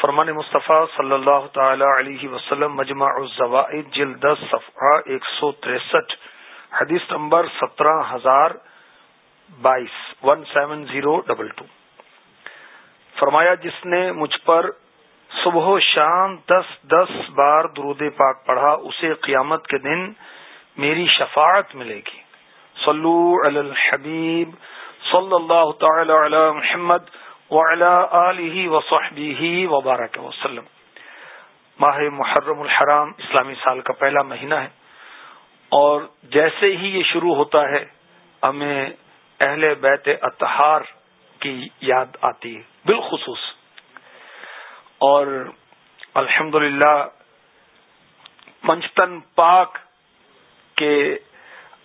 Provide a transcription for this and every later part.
فرمان مصطفیٰ صلی اللہ تعالی علیہ وسلم، مجمع الزوائد، جلد صفحہ ایک سو تریسٹھ، حدیث نمبر سترہ ہزار بائیس، one seven zero double two. فرمایا، جس نے مجھ پر صبح و شام دس دس بار درود پاک پڑھا، اسے قیامت کے دن میری شفاعت ملے گی۔ صلو علی الحبیب، صلی اللہ تعالی علی محمد آلہ وصحبہ وبارک وسلم۔ ماہ محرم الحرام اسلامی سال کا پہلا مہینہ ہے۔ اور جیسے ہی یہ شروع ہوتا ہے، ہمیں اہل بیت اتہار کی یاد آتی ہے، بالخصوص۔ اور الحمد للہ پنچتن پاک کے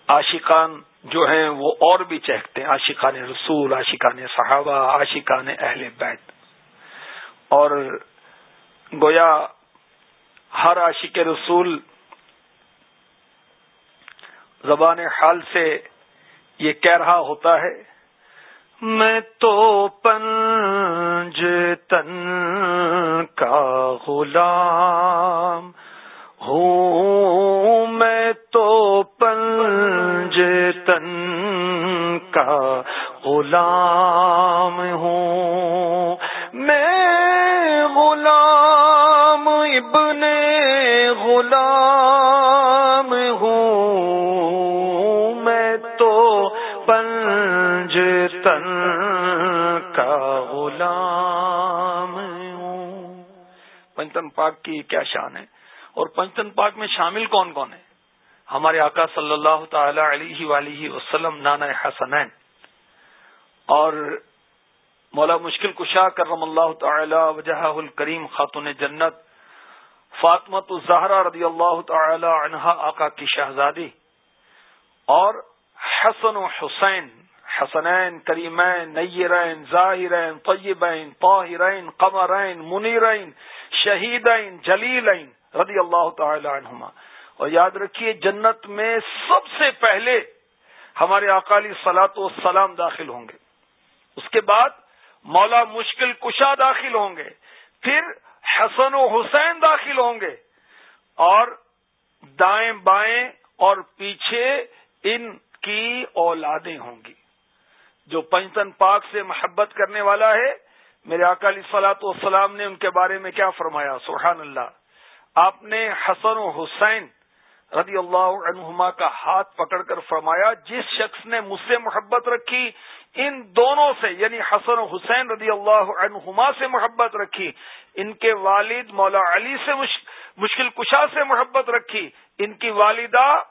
عاشقان جو ہیں وہ اور بھی چہکتے ہیں، عاشقان رسول، عاشقان صحابہ، عاشقان اہل بیت۔ اور گویا ہر عاشق رسول زبان حال سے یہ کہہ رہا ہوتا ہے، میں تو پنج تن کا غلام ہوں، میں غلام ہوں۔ میں غلام ابن غلام ہوں۔ میں تو پنج تن کا غلام ہوں۔ پنجتن پاک کی کیا شان ہے؟ اور پنچتن پاک میں شامل کون کون ہے؟ ہمارے آقا صلی اللہ تعالی علیہ ولیہ وسلم، نانا حسنین۔ اور مولا مشکل کشا کرم اللہ تعالی وجہ الکریم خاتون جنت فاطمت الزہرا رضی اللہ تعالی عنہا آقا کی شہزادی اور حسن و حسین، حسنین، کریمین، نیرین ظاہرین طیبین، طاہرین، قمرین، منیرین، شہیدین، جلیلین رضی اللہ تعالی عنہما۔ اور یاد رکھیے، جنت میں سب سے پہلے ہمارے اقالی سلاط و سلام داخل ہوں گے۔ اس کے بعد مولا مشکل کشا داخل ہوں گے، پھر حسن و حسین داخل ہوں گے اور دائیں بائیں اور پیچھے ان کی اولادیں ہوں گی۔ جو پنجتن پاک سے محبت کرنے والا ہے، میرے اکالی سلاط والسلام نے ان کے بارے میں کیا فرمایا؟ سبحان اللہ۔ آپ نے حسن و حسین رضی اللہ عنہما کا ہاتھ پکڑ کر فرمایا، جس شخص نے مجھ سے محبت رکھی ان دونوں سے یعنی حسن و حسین رضی اللہ عنہما سے محبت رکھی، ان کے والد مولا علی سے مشکل کشا سے محبت رکھی، ان کی والدہ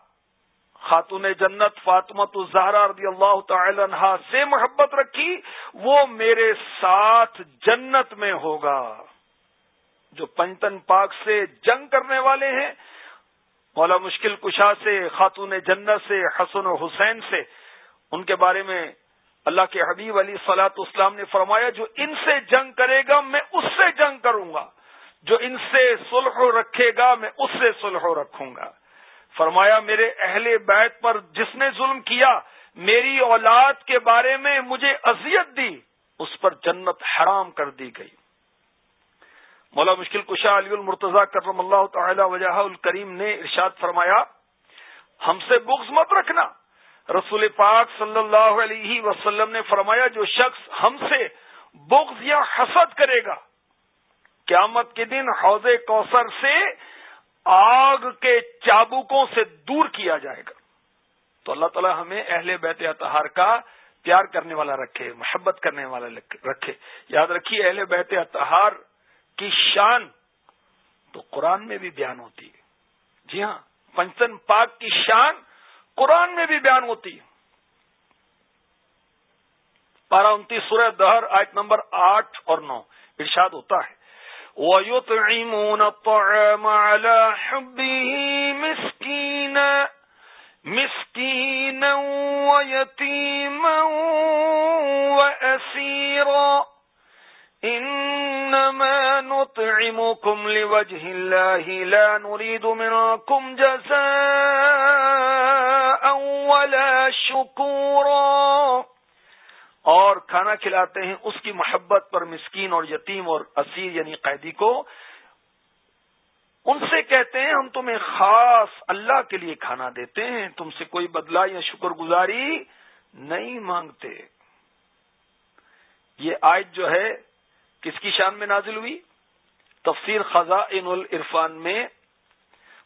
خاتون جنت فاطمت الزہرا رضی اللہ تعالی عنہ سے محبت رکھی، وہ میرے ساتھ جنت میں ہوگا۔ جو پنجتن پاک سے جنگ کرنے والے ہیں، مولا مشکل کشا سے، خاتون جنت سے، حسن و حسین سے، ان کے بارے میں اللہ کے حبیب علی سلاط اسلام نے فرمایا، جو ان سے جنگ کرے گا، میں اس سے جنگ کروں گا۔ جو ان سے سلح رکھے گا، میں اس سے سلح رکھوں گا۔ فرمایا، میرے اہل بیت پر جس نے ظلم کیا، میری اولاد کے بارے میں مجھے اذیت دی، اس پر جنت حرام کر دی گئی۔ مولا مشکل کشا علی المرتضی کرم اللہ تعالی وجہ الکریم نے ارشاد فرمایا، ہم سے بغض مت رکھنا۔ رسول پاک صلی اللہ علیہ وسلم نے فرمایا جو شخص ہم سے بغض یا حسد کرے گا، قیامت کے دن حوض کوثر سے آگ کے چابوکوں سے دور کیا جائے گا۔ تو اللہ تعالی ہمیں اہل بیت اتہار کا پیار کرنے والا رکھے، محبت کرنے والا رکھے۔ یاد رکھیے، اہل بیت اتہار کی شان تو قرآن میں بھی بیان ہوتی ہے۔ جی ہاں پنچن پاک کی شان قرآن میں بھی بیان ہوتی ہے۔ پارا انتیس سورہ دہر آیت نمبر آٹھ اور نو، ارشاد ہوتا ہے۔ ويطعمون الطعام على حبه مسكينا مسكينا ويتيما وأسيرا۔ إنما نطعمكم لوجه الله لا نريد منكم جزاء ولا شكورا۔ اور کھانا کھلاتے ہیں اس کی محبت پر مسکین اور یتیم اور اسیر یعنی قیدی کو۔ ان سے کہتے ہیں، ہم تمہیں خاص اللہ کے لیے کھانا دیتے ہیں، تم سے کوئی بدلہ یا شکر گزاری نہیں مانگتے۔ یہ آیت جو ہے کس کی شان میں نازل ہوئی؟ تفسیر خزاں العرفان میں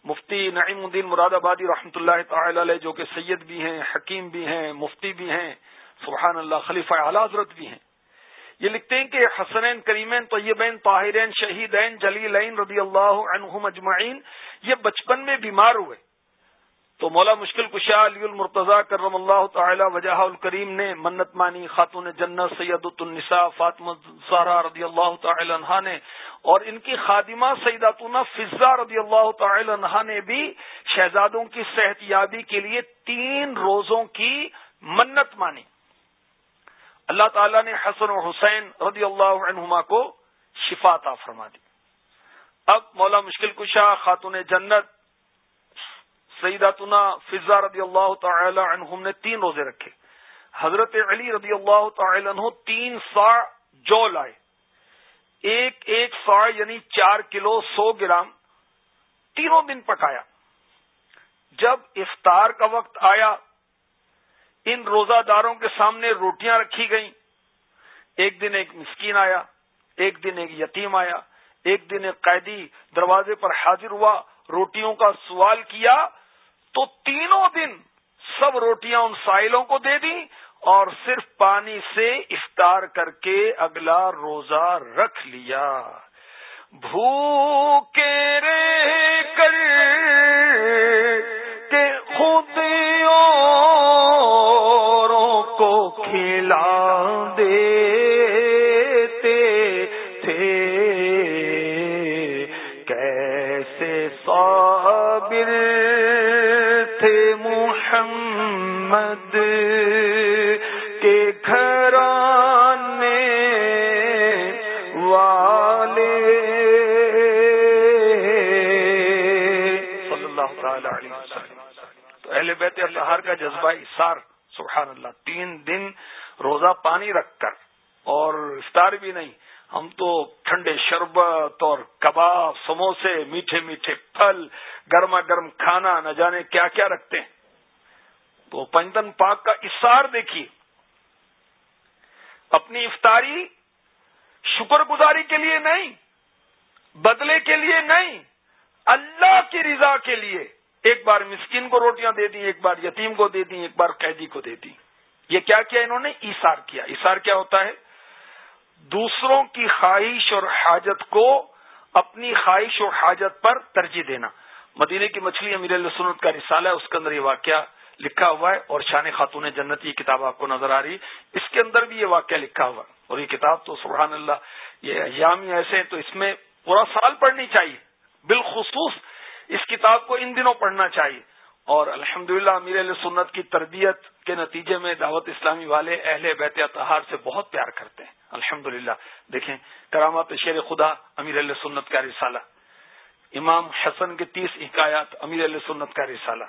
مفتی نعیم الدین مراد آبادی رحمۃ اللہ تعالی علیہ، جو کہ سید بھی ہیں، حکیم بھی ہیں، مفتی بھی ہیں، سبحان اللہ، خلیفہ اعلی حضرت بھی ہیں۔ یہ لکھتے ہیں کہ حسنین کریمین، طیبین، طاہرین، شہیدین، جلیلین رضی اللہ عنہم اجمعین، یہ بچپن میں بیمار ہوئے۔ تو مولا مشکل کشا علی المرتضی کرم اللہ تعالی وجہ الکریم نے منت مانی خاتون جنت سید النساء فاطمہ سہرا رضی اللہ تعالی عنہ نے اور ان کی خادمہ سیداتنا فضا رضی اللہ تعالی عنہ نے بھی شہزادوں کی صحت یابی کے لیے تین روزوں کی منت مانی۔ اللہ تعالیٰ نے حسن و حسین رضی اللہ عنہما کو شفاتا فرما دی۔ اب مولا مشکل کشا خاتون جنت سیداتنا فضا رضی اللہ تعالی عنہم نے تین روزے رکھے۔ حضرت علی رضی اللہ تعالی عنہ تین سا جو لائے۔ ایک ایک سا یعنی چار کلو سو گرام تینوں دن پکایا۔ جب افطار کا وقت آیا، ان روزہ داروں کے سامنے روٹیاں رکھی گئیں۔ ایک دن ایک مسکین آیا، ایک دن ایک یتیم آیا، ایک دن ایک قیدی دروازے پر حاضر ہوا، روٹیوں کا سوال کیا تو تینوں دن سب روٹیاں ان سائلوں کو دے دی اور صرف پانی سے افطار کر کے اگلا روزہ رکھ لیا۔ بھوکے رہ کر تو اہل بیت الہار کا جذبہ اثار سبحان اللہ تین دن روزہ پانی رکھ کر، اور افطار بھی نہیں، ہم تو ٹھنڈے شربت اور کباب، سموسے، میٹھے میٹھے پھل، گرما گرم کھانا، نہ جانے کیا کیا رکھتے ہیں۔ تو پنجن پاک کا اثار دیکھیے۔ اپنی افطاری شکر گزاری کے لیے نہیں، بدلے کے لیے نہیں، اللہ کی رضا کے لیے۔ ایک بار مسکین کو روٹیاں دے دی ایک بار یتیم کو دے دی ایک بار قیدی کو دے دی یہ کیا کیا انہوں نے؟ ایسار کیا۔ ایسار کیا ہوتا ہے؟ دوسروں کی خواہش اور حاجت کو اپنی خواہش اور حاجت پر ترجیح دینا۔ مدینے کی مچھلی امیر سنت کا رسالہ ہے، اس کے اندر یہ واقعہ لکھا ہوا ہے اور شان خاتون جنت یہ کتاب آپ کو نظر آ رہی اس کے اندر بھی یہ واقعہ لکھا ہوا ہے اور یہ کتاب تو سبحان اللہ، یہ ایام ایسے ہیں، تو اس میں پورا سال پڑھنی چاہیے۔ بالخصوص اس کتاب کو ان دنوں پڑھنا چاہیے۔ اور الحمد للہ امیر علیہ سنت کی تربیت کے نتیجے میں دعوت اسلامی والے اہل بیت اتحار سے بہت پیار کرتے ہیں۔ الحمد للہ دیکھیں کرامات شیر خدا امیر علیہ سنت کا رسالہ۔ امام حسن کے تیس حکایات امیر علیہ سنت کا رسالہ۔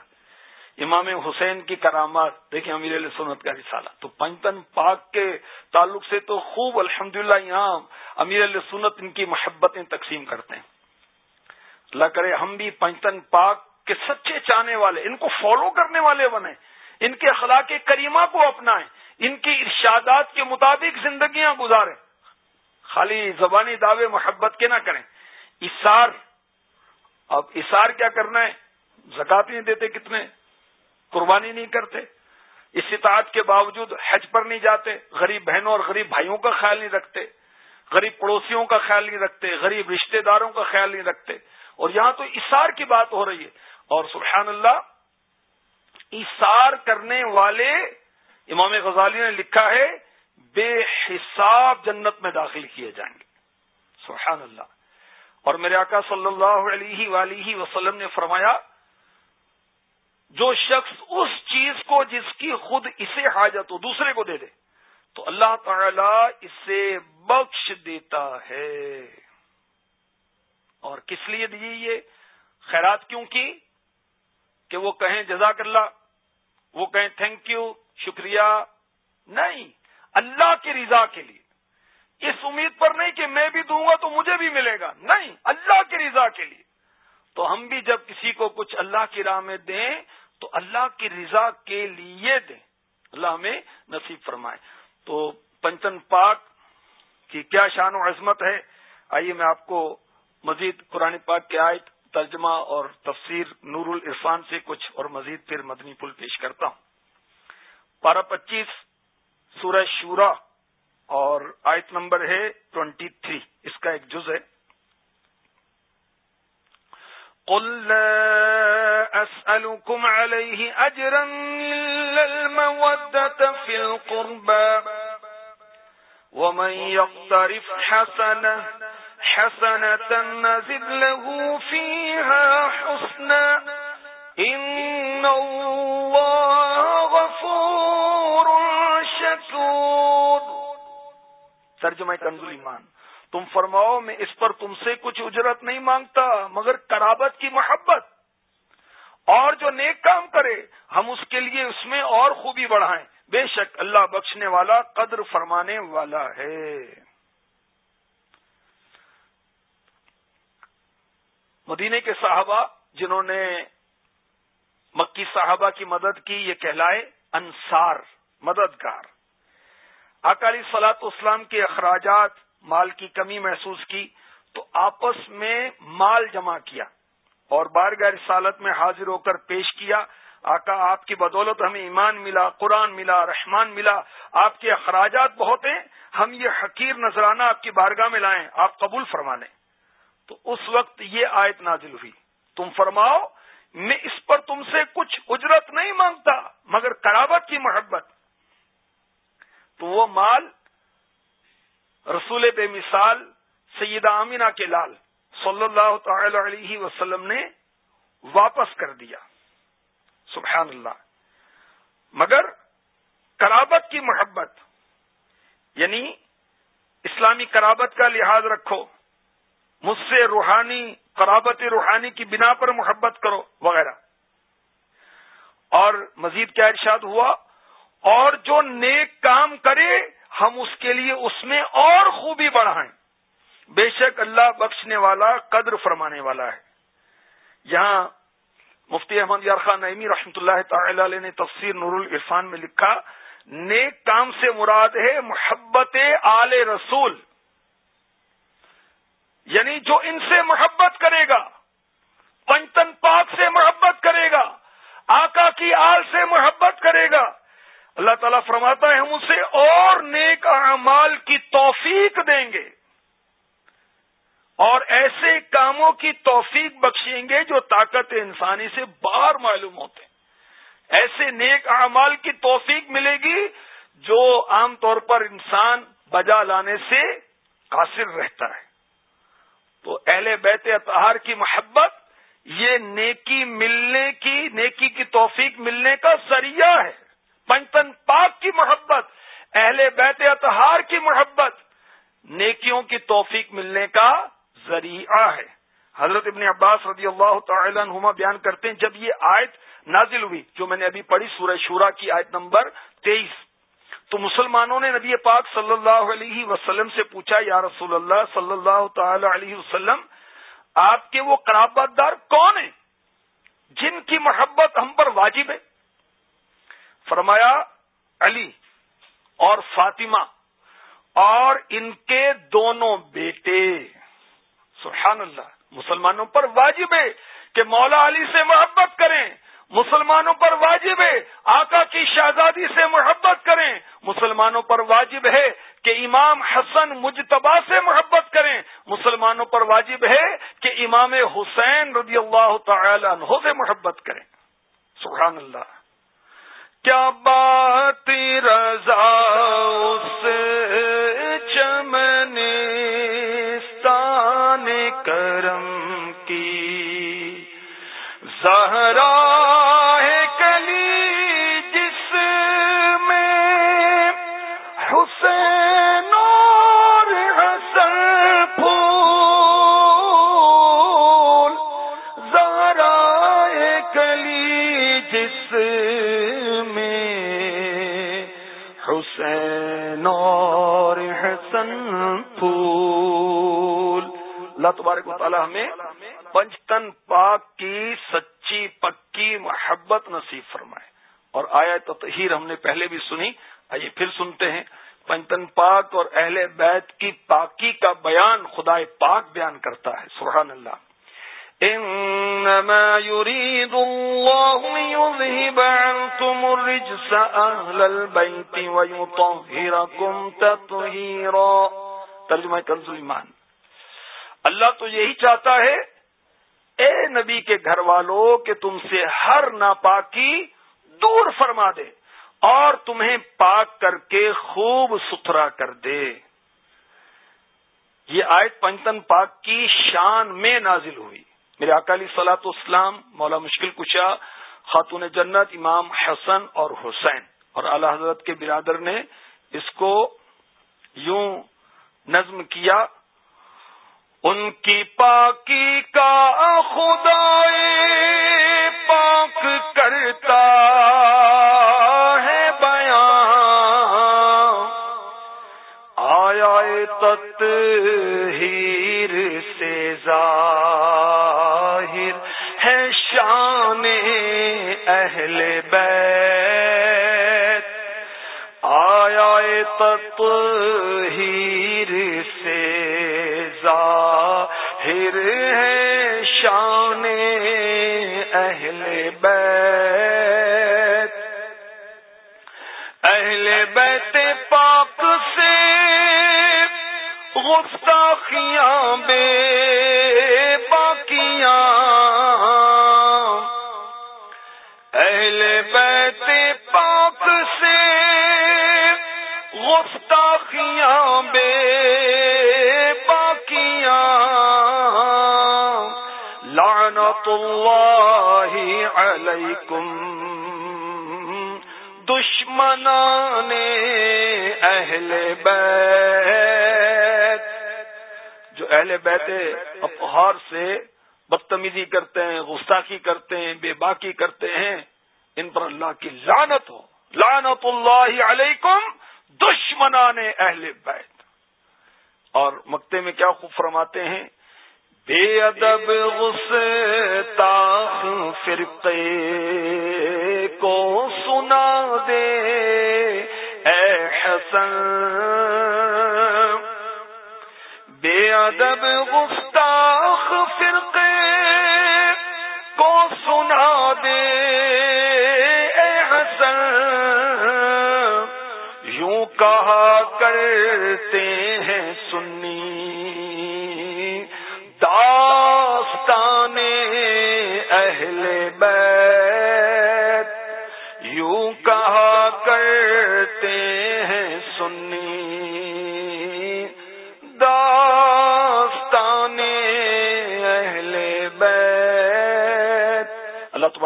امام حسین کی کرامات، دیکھیں امیر علیہ سنت کا رسالہ۔ تو پنجتن پاک کے تعلق سے تو خوب الحمد للہ یہاں امیر علیہ سنت ان کی محبتیں تقسیم کرتے ہیں۔ اللہ کرے ہم بھی پنجتن پاک کے سچے چاہنے والے، ان کو فالو کرنے والے بنے ان کے اخلاق کریمہ کو اپنائیں، ان کی ارشادات کے مطابق زندگیاں گزاریں۔ خالی زبانی دعوے محبت کے نہ کریں۔ اشار اب اشار کیا کرنا ہے؟ زکات نہیں دیتے کتنے، قربانی نہیں کرتے۔ استطاعت کے باوجود حج پر نہیں جاتے، غریب بہنوں اور غریب بھائیوں کا خیال نہیں رکھتے، غریب پڑوسیوں کا خیال نہیں رکھتے، غریب رشتہ داروں کا خیال نہیں رکھتے۔ اور یہاں تو اشار کی بات ہو رہی ہے۔ اور سبحان اللہ اشار کرنے والے امام غزالی نے لکھا ہے، بے حساب جنت میں داخل کیے جائیں گے۔ سبحان اللہ۔ اور میرے آقا صلی اللہ علیہ ولیہ وسلم نے فرمایا، جو شخص اس چیز کو، جس کی خود اسے حاجت ہو، دوسرے کو دے دے، تو اللہ تعالی اسے بخش دیتا ہے۔ اور کس لیے دی یہ خیرات کیوں کی کہ وہ کہیں جزاک اللہ، وہ کہیں تھینک یو شکریہ نہیں، اللہ کی رضا کے لیے۔ اس امید پر نہیں کہ میں بھی دوں گا تو مجھے بھی ملے گا۔ نہیں، اللہ کی رضا کے لیے۔ تو ہم بھی جب کسی کو کچھ اللہ کی راہ میں دیں تو اللہ کی رضا کے لیے دیں۔ اللہ ہمیں نصیب فرمائے۔ تو پنچن پاک کی کیا شان و عظمت ہے؟ آئیے میں آپ کو مزید قرآن پاک کے آیت، ترجمہ اور تفسیر نور العرفان سے کچھ اور مزید پھر مدنی پل پیش کرتا ہوں۔ پارہ پچیس، سورہ شورا اور آیت نمبر ہے ٹوینٹی تھری۔ اس کا ایک جز ہے۔ قل لا أسألكم عليه أجرا إلا المودة في القربى ومن يقترف حسنة حسنة نزد له فيها حسنا. إن الله غفور شكور. ترجمہ کنز ایمان. تم فرماؤ میں اس پر تم سے کچھ اجرت نہیں مانگتا، مگر کرابت کی محبت. اور جو نیک کام کرے، ہم اس کے لیے اس میں اور خوبی بڑھائیں۔ بے شک اللہ بخشنے والا، قدر فرمانے والا ہے۔ مدینے کے صحابہ جنہوں نے مکی صحابہ کی مدد کی، یہ کہلائے انصار، مددگار۔ اکالی سلاط اسلام کے اخراجات مال کی کمی محسوس کی، تو آپس میں مال جمع کیا اور بار رسالت میں حاضر ہو کر پیش کیا۔ آقا، آپ کی بدولت ہمیں ایمان ملا، قرآن ملا، رحمان ملا، آپ کے اخراجات بہت ہیں، ہم یہ حقیر نذرانہ آپ کی بارگاہ میں لائیں، آپ قبول فرما لیں۔ تو اس وقت یہ آیت نازل ہوئی۔ تم فرماؤ، میں اس پر تم سے کچھ اجرت نہیں مانگتا، مگر کرابت کی محبت۔ تو وہ مال رسول بے مثال سیدہ آمینہ کے لال صلی اللہ تعالی علیہ وسلم نے واپس کر دیا۔ سبحان اللہ۔ مگر کرابت کی محبت یعنی اسلامی کرابت کا لحاظ رکھو۔ مجھ سے روحانی قرابت روحانی کی بنا پر محبت کرو، وغیرہ۔ اور مزید کیا ارشاد ہوا؟ اور جو نیک کام کرے، ہم اس کے لیے اس میں اور خوبی بڑھائیں۔ بے شک اللہ بخشنے والا قدر فرمانے والا ہے۔ یہاں مفتی احمد یار خان نعمی رحمۃ اللہ تعالی علیہ نے تفسیر نور العرفان میں لکھا، نیک کام سے مراد ہے محبت آل رسول۔ یعنی جو ان سے محبت کرے گا پنچتن پاک سے محبت کرے گا، آقا کی آل سے محبت کرے گا۔ اللہ تعالیٰ فرماتا ہے، ہم اسے اور نیک اعمال کی توفیق دیں گے۔ اور ایسے کاموں کی توفیق بخشیں گے جو طاقت انسانی سے باہر معلوم ہوتے ہیں۔ ایسے نیک اعمال کی توفیق ملے گی جو عام طور پر انسان بجا لانے سے قاصر رہتا ہے۔ تو اہل بیت اطہار کی محبت یہ نیکی ملنے کی، نیکی کی توفیق ملنے کا ذریعہ ہے۔ پنچتن پاک کی محبت، اہل بیت اتہار کی محبت نیکیوں کی توفیق ملنے کا ذریعہ ہے۔ حضرت ابن عباس رضی اللہ تعالی عنہما بیان کرتے ہیں، جب یہ آیت نازل ہوئی، جو میں نے ابھی پڑھی، سورہ شورا کی آیت نمبر تیئیس۔ تو مسلمانوں نے نبی پاک صلی اللہ علیہ وسلم سے پوچھا، یا رسول اللہ صلی اللہ تعالی علیہ وسلم، آپ کے وہ قرابت دار کون ہیں؟ جن کی محبت ہم پر واجب ہے؟ فرمایا، علی اور فاطمہ اور ان کے دونوں بیٹے۔ سبحان اللہ، مسلمانوں پر واجب ہے کہ مولا علی سے محبت کریں۔ مسلمانوں پر واجب ہے، آقا کی شہزادی سے محبت کریں۔ مسلمانوں پر واجب ہے کہ امام حسن مجتبا سے محبت کریں۔ مسلمانوں پر واجب ہے کہ امام حسین رضی اللہ تعالی عنہ سے محبت کریں۔ سبحان اللہ۔ کیا بات رضا پھول۔ اللہ تبارک و تعالی ہمیں پنچتن پاک کی سچی، پکی محبت نصیب فرمائے۔ اور آیا تطہیر ہم نے پہلے بھی سنی، آئیے پھر سنتے ہیں۔ پنچتن پاک اور اہل بیت کی پاکی کا بیان خدا پاک بیان کرتا ہے، سبحان اللہ۔ انما يريد الله ليذهب عنكم الرجس اهل البيت ويطهركم تطهيرا. ترجمہ کنز ایمان. اللہ تو یہی چاہتا ہے، اے نبی کے گھر والوں کہ تم سے ہر ناپاکی دور فرما دے اور تمہیں پاک کر کے خوب ستھرا کر دے۔ یہ آیت پنجتن پاک کی شان میں نازل ہوئی۔ میرے اکالی سلاط اسلام مولا مشکل کشا، خاتون جنت، امام حسن اور حسین۔ اور اعلی حضرت کے برادر نے اس کو یوں نظم کیا، ان کی پاکی کا خدا پاک کرتا ہے بیان۔ آیا تت ہیر سے ظاہر ہیر سے ظاہر ہے شان اہل بیت۔ اہل بیت پاک سے گستاخیاں بے گستاخیاں بے اللہ علیکم۔ دشمنان اہل بیت۔ جو اہل بیت اپہار سے بدتمیزی کرتے ہیں گستاخی کرتے ہیں، بے باکی کرتے ہیں، ان پر اللہ کی لانت ہو۔ لانت اللہ علیکم۔ دشمنان اہل بیت۔ اور مکتے میں کیا خوب فرماتے ہیں؟ بے ادب غصہ فرقے کو سنا دے۔ اے حسن، بے ادب گستاخ فرقے کو سنا یوں کہا کرتے ہیں سنی۔ داستان اہل بیت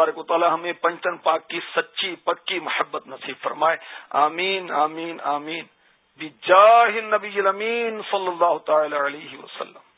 تبارک و تعالی ہمیں پنچن پاک کی سچی پکی محبت نصیب فرمائے۔ آمین آمین آمین۔ بجاہ النبی الامین صلی اللہ تعالی علیہ وسلم۔